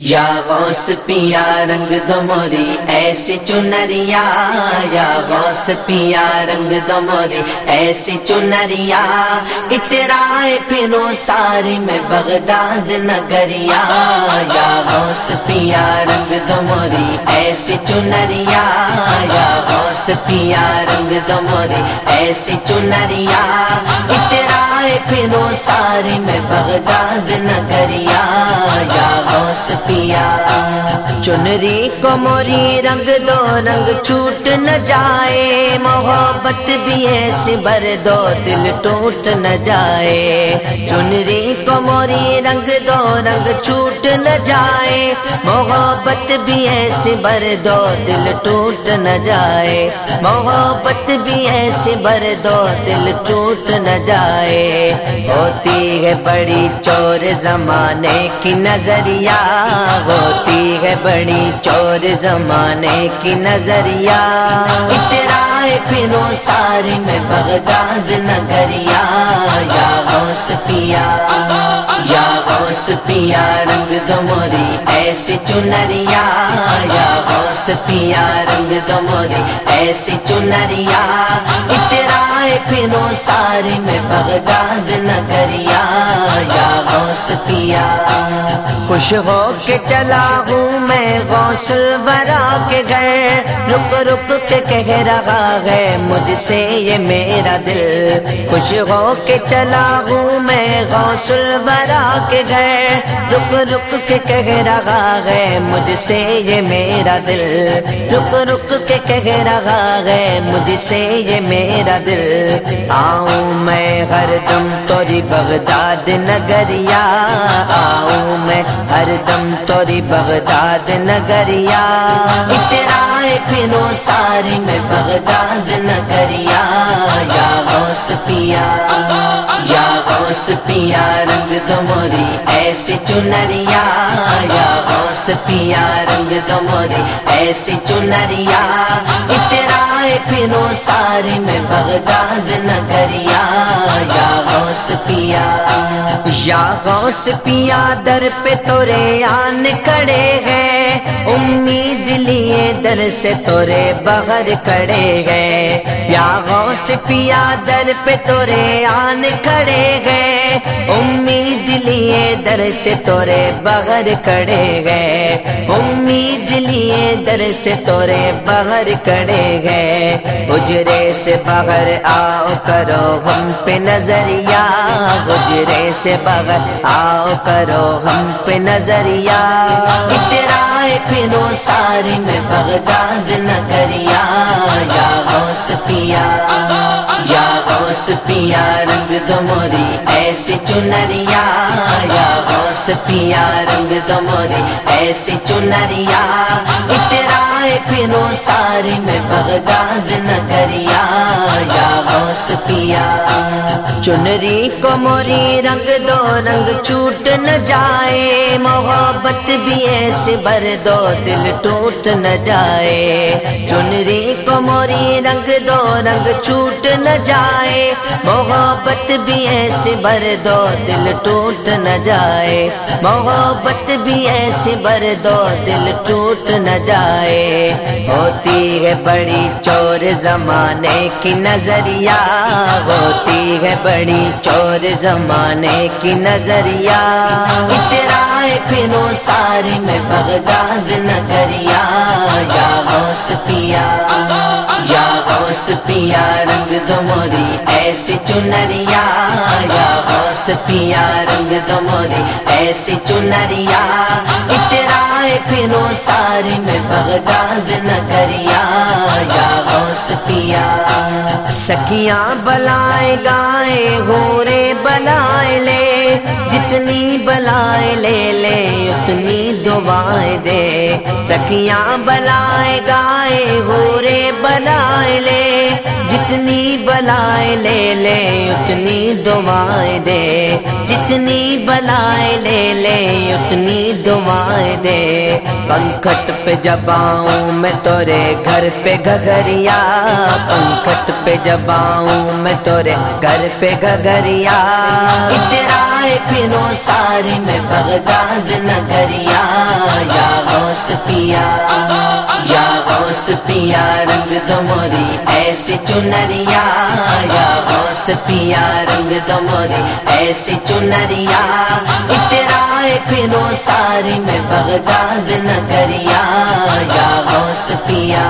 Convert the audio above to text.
یا غوث پیا رنگ دموری ایسی چنریا، یا غوث پیا رنگ دموری ایسی چنریا، اترائے پھرو ساری میں بغداد نگریا، یا غوث پیا رنگ دموری ایسی چنریا، یا غوث پیا رنگ دمورے ایسی چنریا۔ اترائے پھرو ساری میں بغداد نگریا۔ یا غوث پیا چنری کو موری رنگ دو رنگ چھوٹ نہ جائے، محبت بھی ایسی بر دو، دل ٹوٹ نہ جائے۔ چنری کو موری رنگ دو رنگ چھوٹ نہ جائے، محبت بھی ایسی بر دو، دل ٹوٹ نہ جائے۔ محبت بھی ایسی بر دو، دل ٹوٹ نہ جائے۔ ہوتی ہے بڑی چور زمانے کی نظریہ، ہوتی ہے بڑی چور زمانے کی نظریہ۔ اترائے پھرو ساری میں بغداد نگریا۔ یا غوث پیا، یا غوث پیا، رنگ دموری ایسی چنریا۔ یا غوث پیا، رنگ دموری ایسی چنریا۔ اترائے پھرو ساری میں بغداد نگریا۔ یا غوث پیا، خوش ہو کے چلا ہوں میں برا کے گھر۔ رک رک کے کہہ رہا ہے مجھ سے یہ میرا دل۔ خوش ہو کے چلا ہوں میں غوث برا کے گھر۔ رک رک کے کہہ رہا ہے مجھ سے یہ میرا دل۔ رک رک کے کہہ رہا ہے مجھ سے یہ میرا دل۔ آؤں میں ہر دم توری بغداد نگریا۔ آؤں میں ہر دم توری بغداد نگریا اترائے پھرو ساری میں بغداد نگریا یا غوث پیا، یا غوث پیا، رنگ دموری ایسی چنریا۔ یا غوث پیا، رنگ دموری ایسی چنریا۔ اترائے پھرو ساری میں بغداد نگریا یا غوث پیا، یا غوث پیا در پہ تورے آن کھڑے گئے امید لیے در سے تورے بغیر کھڑے گئے یا غوث پیا در پہ تورے آن کھڑے گئے امید لیے در سے تورے بغیر کھڑے گئے امید لیے در سے تورے بغیر کھڑے گئے اجرے سے بغیر آؤ کرو ہم پہ نظریہ گجرے سے بغل آؤ کرو ہم پہ نظریہ۔ اترائے پھرو ساری میں بغداد نگریا یا غوث پیا، یا غوث پیا، رنگ دموری، ایسی چنریا، یا غوث پیا، رنگ دموری، ایسی چنریا۔ اترائے پھرو ساری میں بغداد نگریا، یا غوث پیا۔ چنری کو موری، رنگ دو رنگ چھوٹ نہ جائے، محبت بھی ایسی بر دو دل ٹوٹ نہ جائے۔ چنری کو موری، رنگ دو رنگ چھوٹ نہ جائے محبت بھی ایسی بر دو دل ٹوٹ نہ جائے۔ محبت بھی ایسی بر دو دل ٹوٹ نہ جائے۔ ہوتی ہے بڑی چور زمانے کی نظریہ۔ ہوتی ہے بڑی چور زمانے کی نظریہ۔ اترائے پھرو ساری میں بغداد نگریا یا غوث پیا، یا غوث پیا، رنگ دموری ایسی چنریا، یا غوث پیا، رنگ دموری ایسی چنریا، اترائے پھرو ساری میں بغداد نگریا، یا غوث پیا۔ سکیاں بلائے گائے، ہورے بلائے لے، جتنی بلائے لے لے، اتنی دعائیں دے۔ سکیاں بلائے گائے، ہورے بلائے لے، جتنی بلائے لے لے، اتنی دعائیں دے۔ جتنی بلائے لے لے، اتنی دعائیں دے۔ پنکھٹ پہ جب آؤں میں تورے گھر پہ گھگریا۔ پنکھٹ پہ جب آؤں میں تورے گھر پہ گھگریا۔ اترائے پھرو ساری میں بغداد نگریا غوث پیا، یا غوث پیا، رنگ دموری ایسی چنریا، یا غوث پیا، رنگ دموری ایسی چنریا۔ اترائے پھرو ساری میں بغداد نگریا یا غوث پیا۔